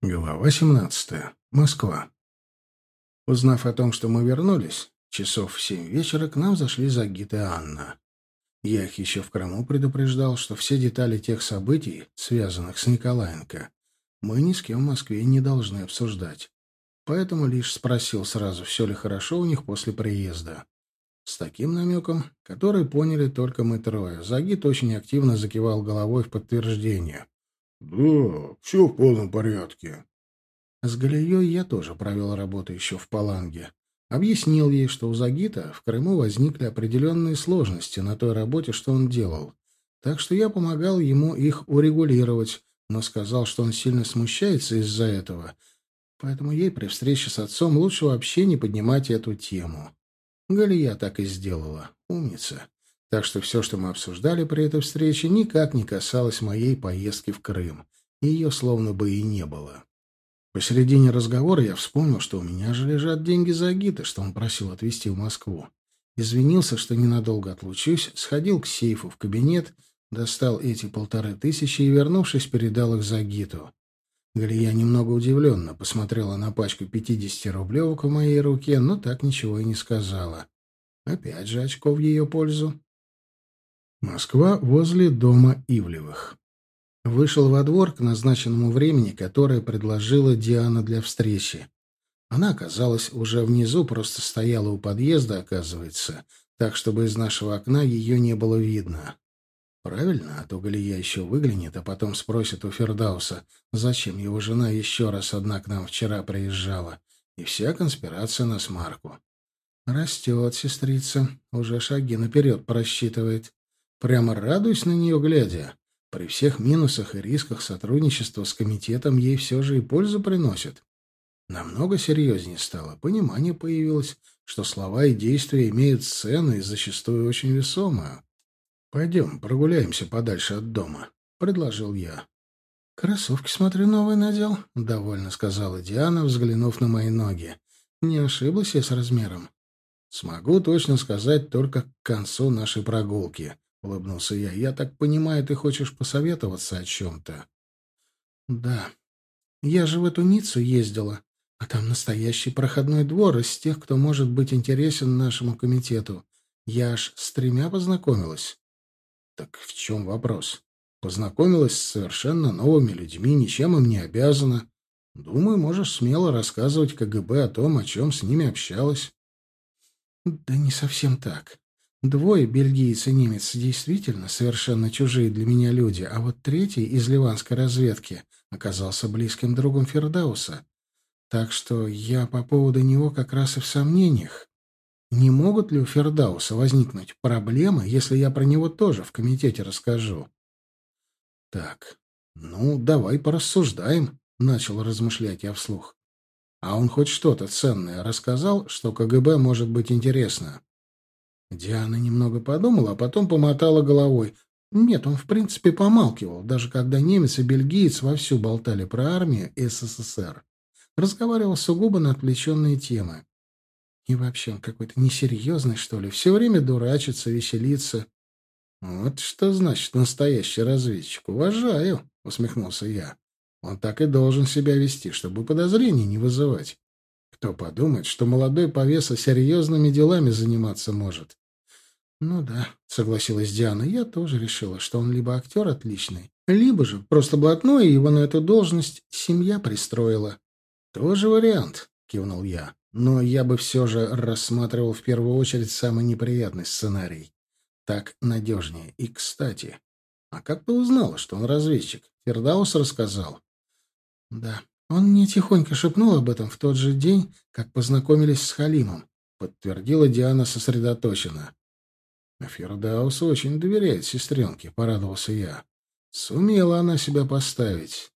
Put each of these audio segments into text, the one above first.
Глава 17. Москва. Узнав о том, что мы вернулись, часов в семь вечера к нам зашли Загит и Анна. Я их еще в Крыму предупреждал, что все детали тех событий, связанных с Николаенко, мы ни с кем в Москве не должны обсуждать. Поэтому лишь спросил сразу, все ли хорошо у них после приезда. С таким намеком, который поняли только мы трое, Загит очень активно закивал головой в подтверждение — «Да, все в полном порядке». С Галией я тоже провел работу еще в Паланге. Объяснил ей, что у Загита в Крыму возникли определенные сложности на той работе, что он делал. Так что я помогал ему их урегулировать, но сказал, что он сильно смущается из-за этого. Поэтому ей при встрече с отцом лучше вообще не поднимать эту тему. Галия так и сделала. Умница. Так что все, что мы обсуждали при этой встрече, никак не касалось моей поездки в Крым. Ее словно бы и не было. Посередине разговора я вспомнил, что у меня же лежат деньги за Агита, что он просил отвезти в Москву. Извинился, что ненадолго отлучусь, сходил к сейфу в кабинет, достал эти полторы тысячи и, вернувшись, передал их Загиту. Галия немного удивленно посмотрела на пачку пятидесяти рублевок в моей руке, но так ничего и не сказала. Опять же очко в ее пользу. Москва возле дома Ивлевых. Вышел во двор к назначенному времени, которое предложила Диана для встречи. Она оказалась уже внизу, просто стояла у подъезда, оказывается, так, чтобы из нашего окна ее не было видно. Правильно, а то Галия еще выглянет, а потом спросит у Фердауса, зачем его жена еще раз одна к нам вчера приезжала, и вся конспирация на смарку. Растет сестрица, уже шаги наперед просчитывает. Прямо радуюсь на нее, глядя. При всех минусах и рисках сотрудничества с комитетом ей все же и пользу приносит. Намного серьезнее стало. Понимание появилось, что слова и действия имеют цену и зачастую очень весомую. «Пойдем, прогуляемся подальше от дома», — предложил я. «Кроссовки, смотрю, новые надел», — довольно сказала Диана, взглянув на мои ноги. «Не ошиблась я с размером?» «Смогу точно сказать только к концу нашей прогулки», — улыбнулся я. «Я так понимаю, ты хочешь посоветоваться о чем-то?» «Да. Я же в эту Ниццу ездила, а там настоящий проходной двор из тех, кто может быть интересен нашему комитету. Я аж с тремя познакомилась». «Так в чем вопрос?» «Познакомилась с совершенно новыми людьми, ничем им не обязана. Думаю, можешь смело рассказывать КГБ о том, о чем с ними общалась». «Да не совсем так. Двое, бельгиец и немец, действительно совершенно чужие для меня люди, а вот третий из ливанской разведки оказался близким другом Фердауса. Так что я по поводу него как раз и в сомнениях. Не могут ли у Фердауса возникнуть проблемы, если я про него тоже в комитете расскажу? Так, ну, давай порассуждаем, — начал размышлять я вслух. А он хоть что-то ценное рассказал, что КГБ может быть интересно? Диана немного подумала, а потом помотала головой. Нет, он в принципе помалкивал, даже когда немец и бельгиец вовсю болтали про армию СССР. Разговаривал сугубо на отвлеченные темы. И вообще он какой-то несерьезный, что ли, все время дурачится, веселится. «Вот что значит настоящий разведчик. Уважаю», — усмехнулся я. «Он так и должен себя вести, чтобы подозрений не вызывать. Кто подумает, что молодой повеса серьезными делами заниматься может? Ну да, согласилась Диана. Я тоже решила, что он либо актер отличный, либо же просто блатной, и его на эту должность семья пристроила. Тоже вариант, кивнул я. Но я бы все же рассматривал в первую очередь самый неприятный сценарий. Так надежнее. И, кстати, а как ты узнала, что он разведчик? Фердаус рассказал. Да, он мне тихонько шепнул об этом в тот же день, как познакомились с Халимом, подтвердила Диана сосредоточенно. Фердаус очень доверяет сестренке, порадовался я. Сумела она себя поставить.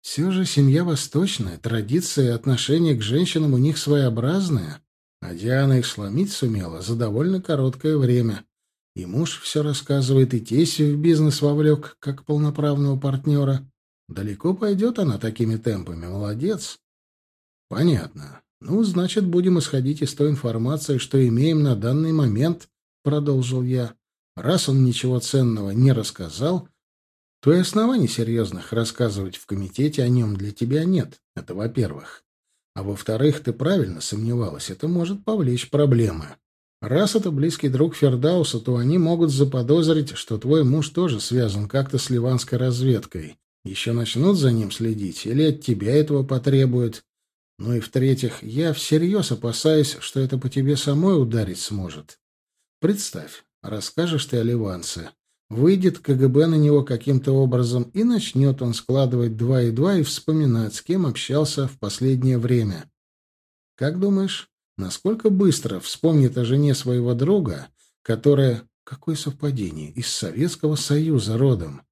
Все же семья восточная, традиции и отношение к женщинам у них своеобразные, а Диана их сломить сумела за довольно короткое время. И муж все рассказывает, и тесть в бизнес вовлек, как полноправного партнера. Далеко пойдет она такими темпами, молодец. Понятно. Ну, значит, будем исходить из той информации, что имеем на данный момент, продолжил я. Раз он ничего ценного не рассказал, То и оснований серьезных рассказывать в комитете о нем для тебя нет. Это во-первых. А во-вторых, ты правильно сомневалась, это может повлечь проблемы. Раз это близкий друг Фердауса, то они могут заподозрить, что твой муж тоже связан как-то с ливанской разведкой. Еще начнут за ним следить или от тебя этого потребуют. Ну и в-третьих, я всерьез опасаюсь, что это по тебе самой ударить сможет. Представь, расскажешь ты о ливанце. Выйдет КГБ на него каким-то образом, и начнет он складывать два и два и вспоминать, с кем общался в последнее время. Как думаешь, Насколько быстро вспомнит о жене своего друга, которая, какое совпадение, из Советского Союза родом.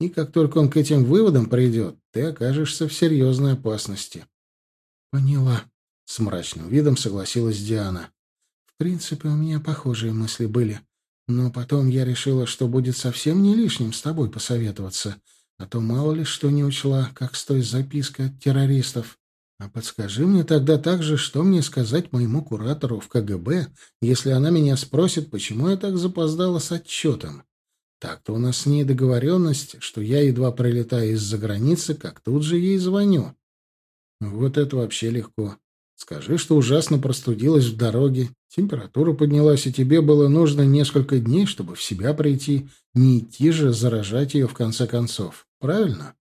И как только он к этим выводам придет, ты окажешься в серьезной опасности. — Поняла. С мрачным видом согласилась Диана. — В принципе, у меня похожие мысли были. Но потом я решила, что будет совсем не лишним с тобой посоветоваться, а то мало ли что не учла, как с той запиской от террористов. А подскажи мне тогда также, что мне сказать моему куратору в КГБ, если она меня спросит, почему я так запоздала с отчетом. Так-то у нас с ней договоренность, что я едва прилетаю из-за границы, как тут же ей звоню. Вот это вообще легко. Скажи, что ужасно простудилась в дороге, температура поднялась, и тебе было нужно несколько дней, чтобы в себя прийти, не идти же заражать ее в конце концов. Правильно?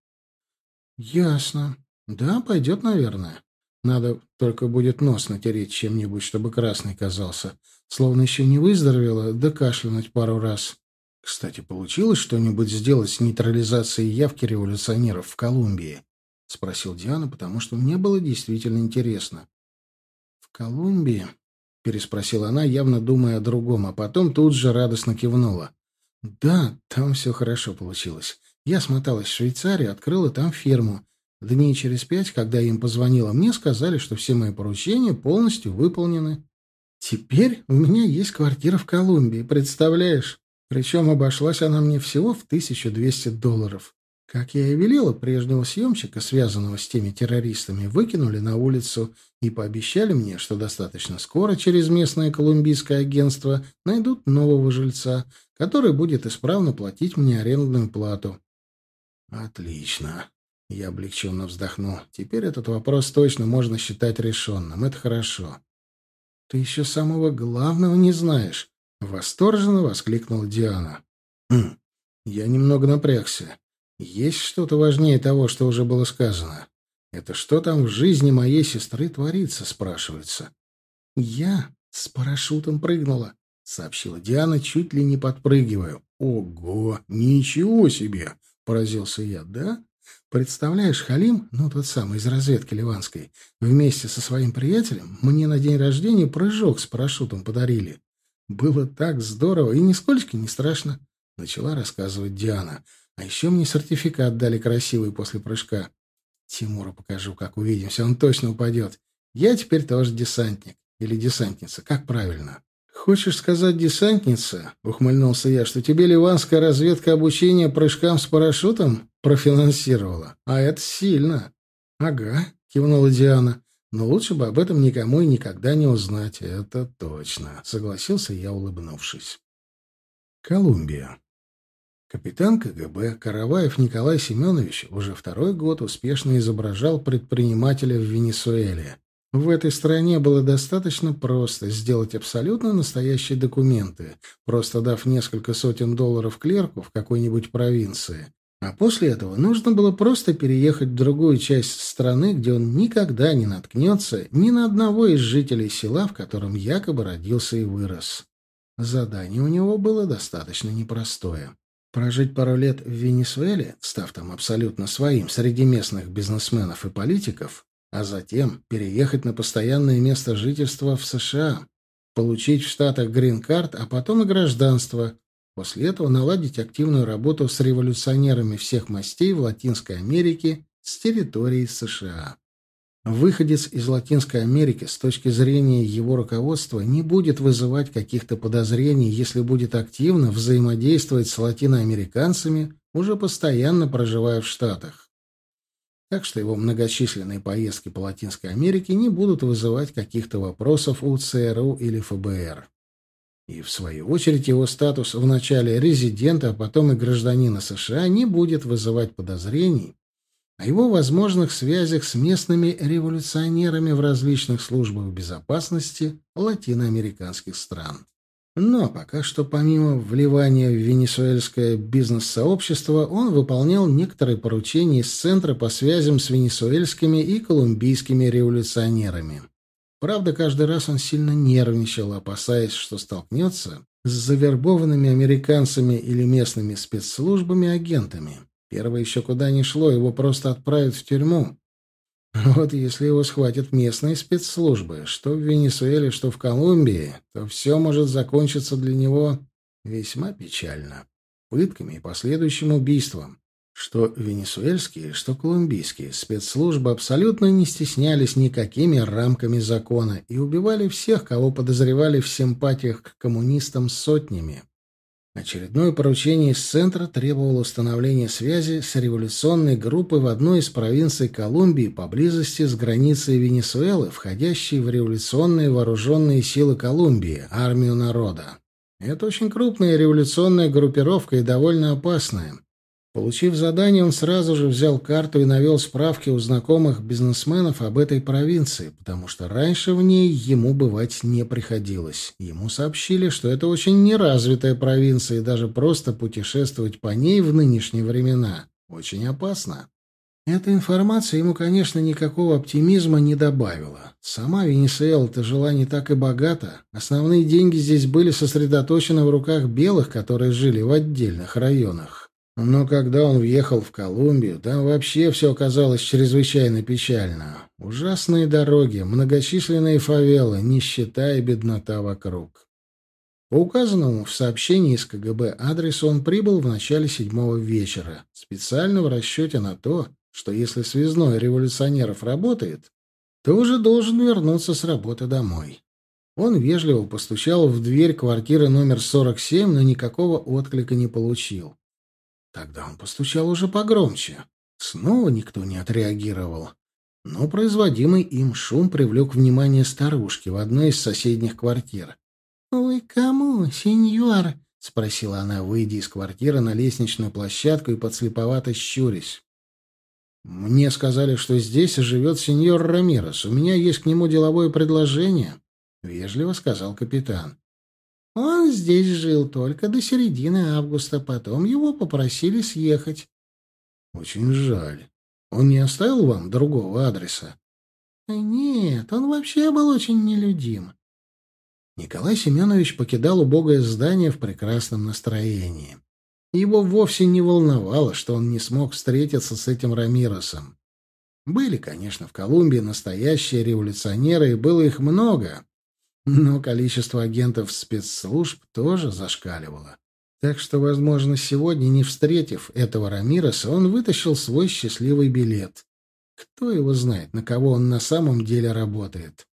Ясно. Да, пойдет, наверное. Надо только будет нос натереть чем-нибудь, чтобы красный казался. Словно еще не выздоровела, да кашлянуть пару раз. Кстати, получилось что-нибудь сделать с нейтрализацией явки революционеров в Колумбии? — спросил Диана, потому что мне было действительно интересно. — В Колумбии? — переспросила она, явно думая о другом, а потом тут же радостно кивнула. — Да, там все хорошо получилось. Я смоталась в Швейцарию, открыла там фирму. Дней через пять, когда я им позвонила, мне сказали, что все мои поручения полностью выполнены. Теперь у меня есть квартира в Колумбии, представляешь? Причем обошлась она мне всего в 1200 долларов. Как я и велела, прежнего съемщика, связанного с теми террористами, выкинули на улицу и пообещали мне, что достаточно скоро через местное колумбийское агентство найдут нового жильца, который будет исправно платить мне арендную плату. Отлично. Я облегченно вздохнул. Теперь этот вопрос точно можно считать решенным. Это хорошо. Ты еще самого главного не знаешь. Восторженно воскликнула Диана. Хм, я немного напрягся. Есть что-то важнее того, что уже было сказано. Это что там в жизни моей сестры творится, спрашивается. Я с парашютом прыгнула, сообщила Диана, чуть ли не подпрыгивая. Ого, ничего себе, поразился я. Да? Представляешь, Халим, ну тот самый из разведки ливанской, вместе со своим приятелем мне на день рождения прыжок с парашютом подарили. Было так здорово и нисколько не страшно, начала рассказывать Диана. А еще мне сертификат дали красивый после прыжка. Тимуру покажу, как увидимся, он точно упадет. Я теперь тоже десантник. Или десантница, как правильно? «Хочешь сказать, десантница?» — ухмыльнулся я, что тебе ливанская разведка обучения прыжкам с парашютом профинансировала. А это сильно. «Ага», — кивнула Диана. «Но лучше бы об этом никому и никогда не узнать. Это точно», — согласился я, улыбнувшись. Колумбия. Капитан КГБ Караваев Николай Семенович уже второй год успешно изображал предпринимателя в Венесуэле. В этой стране было достаточно просто сделать абсолютно настоящие документы, просто дав несколько сотен долларов клерку в какой-нибудь провинции. А после этого нужно было просто переехать в другую часть страны, где он никогда не наткнется ни на одного из жителей села, в котором якобы родился и вырос. Задание у него было достаточно непростое. Прожить пару лет в Венесуэле, став там абсолютно своим среди местных бизнесменов и политиков, а затем переехать на постоянное место жительства в США, получить в Штатах грин-карт, а потом и гражданство. После этого наладить активную работу с революционерами всех мастей в Латинской Америке с территории США. Выходец из Латинской Америки с точки зрения его руководства не будет вызывать каких-то подозрений, если будет активно взаимодействовать с латиноамериканцами, уже постоянно проживая в Штатах так что его многочисленные поездки по Латинской Америке не будут вызывать каких-то вопросов у ЦРУ или ФБР. И, в свою очередь, его статус вначале резидента, а потом и гражданина США не будет вызывать подозрений о его возможных связях с местными революционерами в различных службах безопасности латиноамериканских стран. Но пока что помимо вливания в венесуэльское бизнес-сообщество, он выполнял некоторые поручения из Центра по связям с венесуэльскими и колумбийскими революционерами. Правда, каждый раз он сильно нервничал, опасаясь, что столкнется с завербованными американцами или местными спецслужбами-агентами. Первое еще куда ни шло, его просто отправят в тюрьму. Вот если его схватят местные спецслужбы, что в Венесуэле, что в Колумбии, то все может закончиться для него весьма печально. Пытками и последующим убийством. Что венесуэльские, что колумбийские спецслужбы абсолютно не стеснялись никакими рамками закона и убивали всех, кого подозревали в симпатиях к коммунистам сотнями. Очередное поручение из центра требовало установления связи с революционной группой в одной из провинций Колумбии поблизости с границей Венесуэлы, входящей в революционные вооруженные силы Колумбии, армию народа. Это очень крупная революционная группировка и довольно опасная. Получив задание, он сразу же взял карту и навел справки у знакомых бизнесменов об этой провинции, потому что раньше в ней ему бывать не приходилось. Ему сообщили, что это очень неразвитая провинция, и даже просто путешествовать по ней в нынешние времена очень опасно. Эта информация ему, конечно, никакого оптимизма не добавила. Сама Венесуэла-то жила не так и богато. Основные деньги здесь были сосредоточены в руках белых, которые жили в отдельных районах. Но когда он въехал в Колумбию, там вообще все оказалось чрезвычайно печально. Ужасные дороги, многочисленные фавелы, нищета и беднота вокруг. По указанному в сообщении из КГБ адресу он прибыл в начале седьмого вечера, специально в расчете на то, что если связной революционеров работает, то уже должен вернуться с работы домой. Он вежливо постучал в дверь квартиры номер 47, но никакого отклика не получил. Тогда он постучал уже погромче. Снова никто не отреагировал. Но производимый им шум привлек внимание старушки в одной из соседних квартир. «Вы кому, сеньор?» — спросила она, выйдя из квартиры на лестничную площадку и подслеповато щурясь. «Мне сказали, что здесь живет сеньор Рамирес. У меня есть к нему деловое предложение», — вежливо сказал капитан. Он здесь жил только до середины августа, потом его попросили съехать. Очень жаль. Он не оставил вам другого адреса? Нет, он вообще был очень нелюдим. Николай Семенович покидал убогое здание в прекрасном настроении. Его вовсе не волновало, что он не смог встретиться с этим Рамиросом. Были, конечно, в Колумбии настоящие революционеры, и было их много. Но количество агентов спецслужб тоже зашкаливало. Так что, возможно, сегодня, не встретив этого Рамиреса, он вытащил свой счастливый билет. Кто его знает, на кого он на самом деле работает.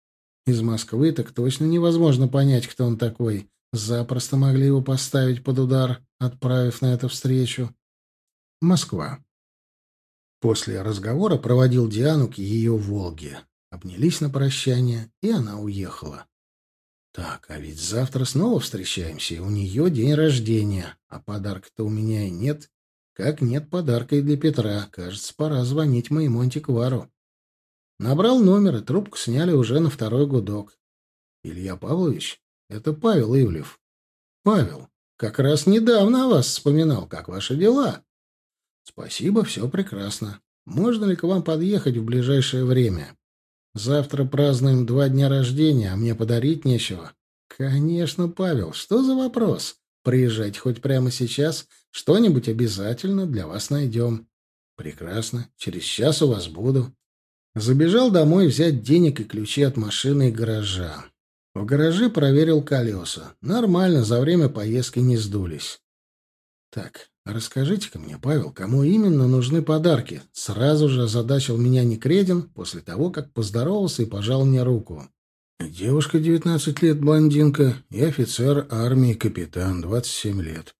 Из Москвы так точно невозможно понять, кто он такой. Запросто могли его поставить под удар, отправив на эту встречу. Москва. После разговора проводил Диану к ее «Волге». Обнялись на прощание, и она уехала. Так, а ведь завтра снова встречаемся, и у нее день рождения, а подарка-то у меня и нет. Как нет подарка и для Петра. Кажется, пора звонить моему антиквару. Набрал номер, и трубку сняли уже на второй гудок. Илья Павлович? Это Павел Ивлев. Павел, как раз недавно о вас вспоминал. Как ваши дела? Спасибо, все прекрасно. Можно ли к вам подъехать в ближайшее время? Завтра празднуем два дня рождения, а мне подарить нечего. Конечно, Павел, что за вопрос? Приезжайте хоть прямо сейчас, что-нибудь обязательно для вас найдем. Прекрасно, через час у вас буду. Забежал домой взять денег и ключи от машины и гаража. В гараже проверил колеса. Нормально, за время поездки не сдулись. Так, «Расскажите-ка мне, Павел, кому именно нужны подарки?» Сразу же озадачил меня Некредин после того, как поздоровался и пожал мне руку. «Девушка, девятнадцать лет, блондинка, и офицер армии, капитан, двадцать семь лет».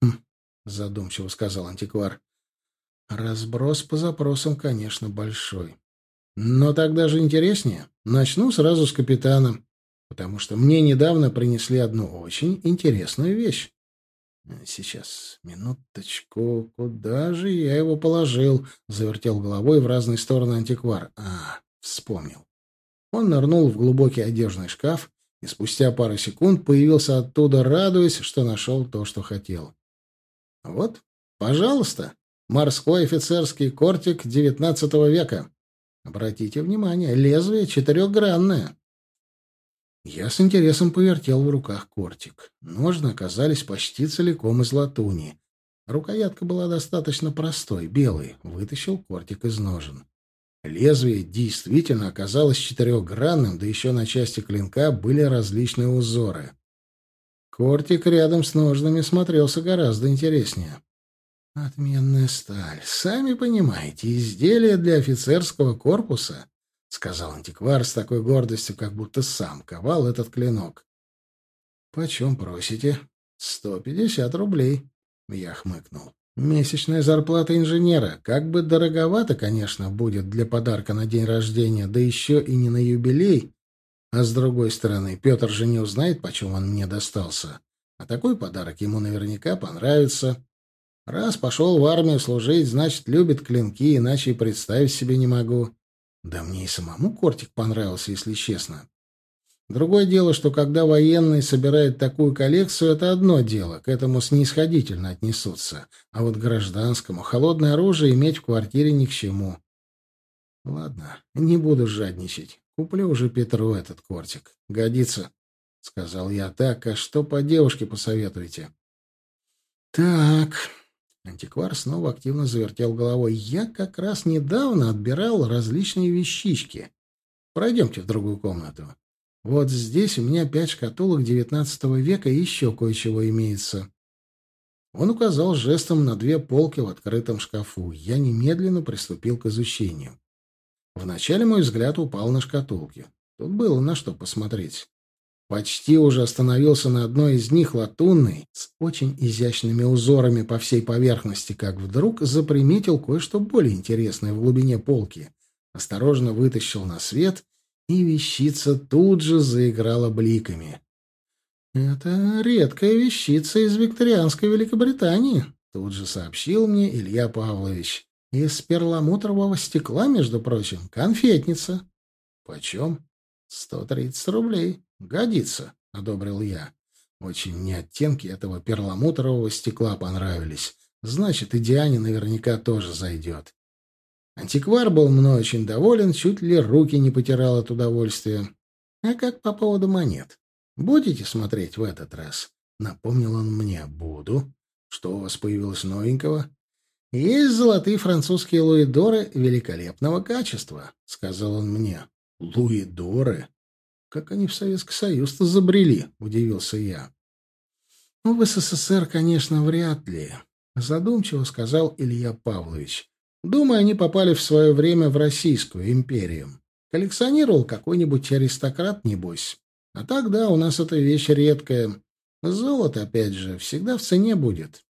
«Хм», — задумчиво сказал антиквар. «Разброс по запросам, конечно, большой. Но так даже интереснее. Начну сразу с капитана. потому что мне недавно принесли одну очень интересную вещь. Сейчас, минуточку, куда же я его положил? Завертел головой в разные стороны антиквар. А, вспомнил. Он нырнул в глубокий одежный шкаф и спустя пару секунд появился оттуда, радуясь, что нашел то, что хотел. Вот, пожалуйста, морской офицерский кортик XIX века. Обратите внимание, лезвие четырехгранное. Я с интересом повертел в руках кортик. Ножны оказались почти целиком из латуни. Рукоятка была достаточно простой, белый. Вытащил кортик из ножен. Лезвие действительно оказалось четырехгранным, да еще на части клинка были различные узоры. Кортик рядом с ножнами смотрелся гораздо интереснее. «Отменная сталь. Сами понимаете, изделие для офицерского корпуса. — сказал антиквар с такой гордостью, как будто сам ковал этот клинок. — Почем просите? — Сто пятьдесят рублей. Я хмыкнул. Месячная зарплата инженера. Как бы дороговато, конечно, будет для подарка на день рождения, да еще и не на юбилей. А с другой стороны, Петр же не узнает, почем он мне достался. А такой подарок ему наверняка понравится. Раз пошел в армию служить, значит, любит клинки, иначе и представить себе не могу. Да мне и самому кортик понравился, если честно. Другое дело, что когда военные собирают такую коллекцию, это одно дело, к этому снисходительно отнесутся. А вот гражданскому холодное оружие иметь в квартире ни к чему. Ладно, не буду жадничать. Куплю уже Петру этот кортик. Годится, — сказал я. Так, а что по девушке посоветуете? Так, Антиквар снова активно завертел головой. «Я как раз недавно отбирал различные вещички. Пройдемте в другую комнату. Вот здесь у меня пять шкатулок девятнадцатого века и еще кое-чего имеется». Он указал жестом на две полки в открытом шкафу. Я немедленно приступил к изучению. Вначале мой взгляд упал на шкатулки. Тут было на что посмотреть. Почти уже остановился на одной из них латунной, с очень изящными узорами по всей поверхности, как вдруг заприметил кое-что более интересное в глубине полки. Осторожно вытащил на свет, и вещица тут же заиграла бликами. «Это редкая вещица из викторианской Великобритании», — тут же сообщил мне Илья Павлович. «Из перламутрового стекла, между прочим, конфетница». «Почем?» «Сто тридцать рублей». «Годится», — одобрил я. Очень мне оттенки этого перламутрового стекла понравились. Значит, и Диане наверняка тоже зайдет. Антиквар был мной очень доволен, чуть ли руки не потирал от удовольствия. А как по поводу монет? Будете смотреть в этот раз? Напомнил он мне. Буду. Что у вас появилось новенького? Есть золотые французские луидоры великолепного качества, сказал он мне. Луидоры? Как они в Советский Союз-то забрели, удивился я. Ну, в СССР, конечно, вряд ли, задумчиво сказал Илья Павлович. Думаю, они попали в свое время в Российскую империю. Коллекционировал какой-нибудь аристократ, небось. А так, да, у нас эта вещь редкая. Золото, опять же, всегда в цене будет.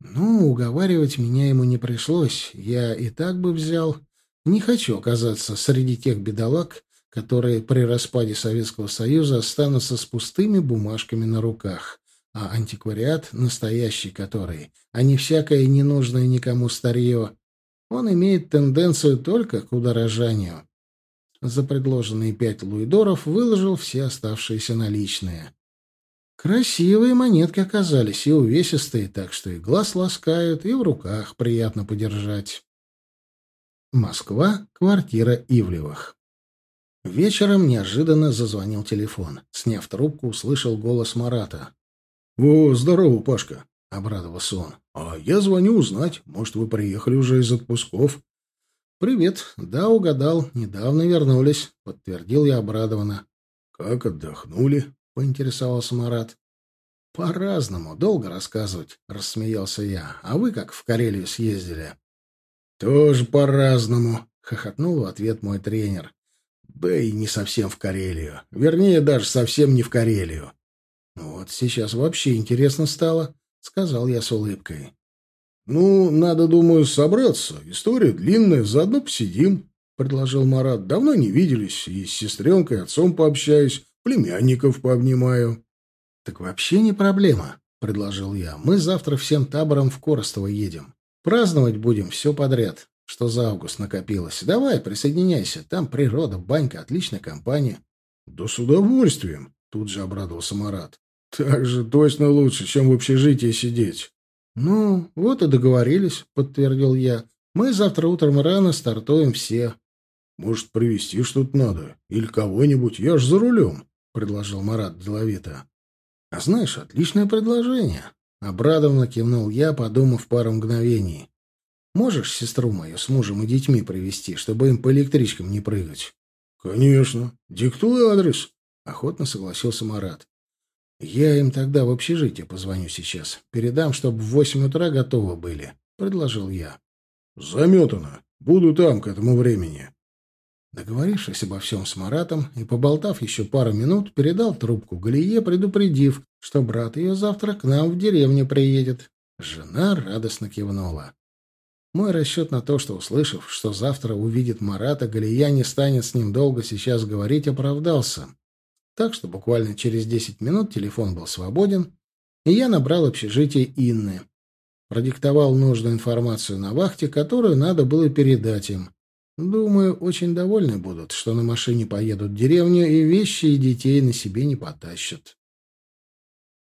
Ну, уговаривать меня ему не пришлось. Я и так бы взял. Не хочу оказаться среди тех бедолаг, которые при распаде Советского Союза останутся с пустыми бумажками на руках, а антиквариат, настоящий который, а не всякое ненужное никому старье, он имеет тенденцию только к удорожанию. За предложенные пять луидоров выложил все оставшиеся наличные. Красивые монетки оказались и увесистые, так что и глаз ласкают, и в руках приятно подержать. Москва, квартира Ивлевых. Вечером неожиданно зазвонил телефон. Сняв трубку, услышал голос Марата. «О, здорово, Пашка!» — обрадовался он. «А я звоню узнать. Может, вы приехали уже из отпусков?» «Привет. Да, угадал. Недавно вернулись», — подтвердил я обрадованно. «Как отдохнули?» — поинтересовался Марат. «По-разному. Долго рассказывать», — рассмеялся я. «А вы как в Карелию съездили?» «Тоже по-разному», — хохотнул в ответ мой тренер. Да и не совсем в Карелию. Вернее, даже совсем не в Карелию. «Вот сейчас вообще интересно стало», — сказал я с улыбкой. «Ну, надо, думаю, собраться. История длинная, заодно посидим», — предложил Марат. «Давно не виделись, и с сестренкой, отцом пообщаюсь. племянников пообнимаю». «Так вообще не проблема», — предложил я. «Мы завтра всем табором в Коростово едем. Праздновать будем все подряд, что за август накопилось. Давай, присоединяйся. Там природа, банька, отличная компания». «Да с удовольствием», — тут же обрадовался Марат. «Так же точно лучше, чем в общежитии сидеть». «Ну, вот и договорились», — подтвердил я. «Мы завтра утром рано стартуем все». «Может, привезти что-то надо? Или кого-нибудь? Я ж за рулем», — предложил Марат деловито. «А знаешь, отличное предложение». Обрадованно кивнул я, подумав пару мгновений. «Можешь сестру мою с мужем и детьми привести, чтобы им по электричкам не прыгать?» «Конечно. Диктуй адрес», — охотно согласился Марат. «Я им тогда в общежитие позвоню сейчас. Передам, чтобы в восемь утра готовы были», — предложил я. «Заметано. Буду там к этому времени». Договорившись обо всем с Маратом и поболтав еще пару минут, передал трубку Галие, предупредив, что брат ее завтра к нам в деревню приедет. Жена радостно кивнула. Мой расчет на то, что, услышав, что завтра увидит Марата, Галия не станет с ним долго сейчас говорить, оправдался. Так что буквально через десять минут телефон был свободен, и я набрал общежитие Инны. Продиктовал нужную информацию на вахте, которую надо было передать им. Думаю, очень довольны будут, что на машине поедут в деревню и вещи и детей на себе не потащат.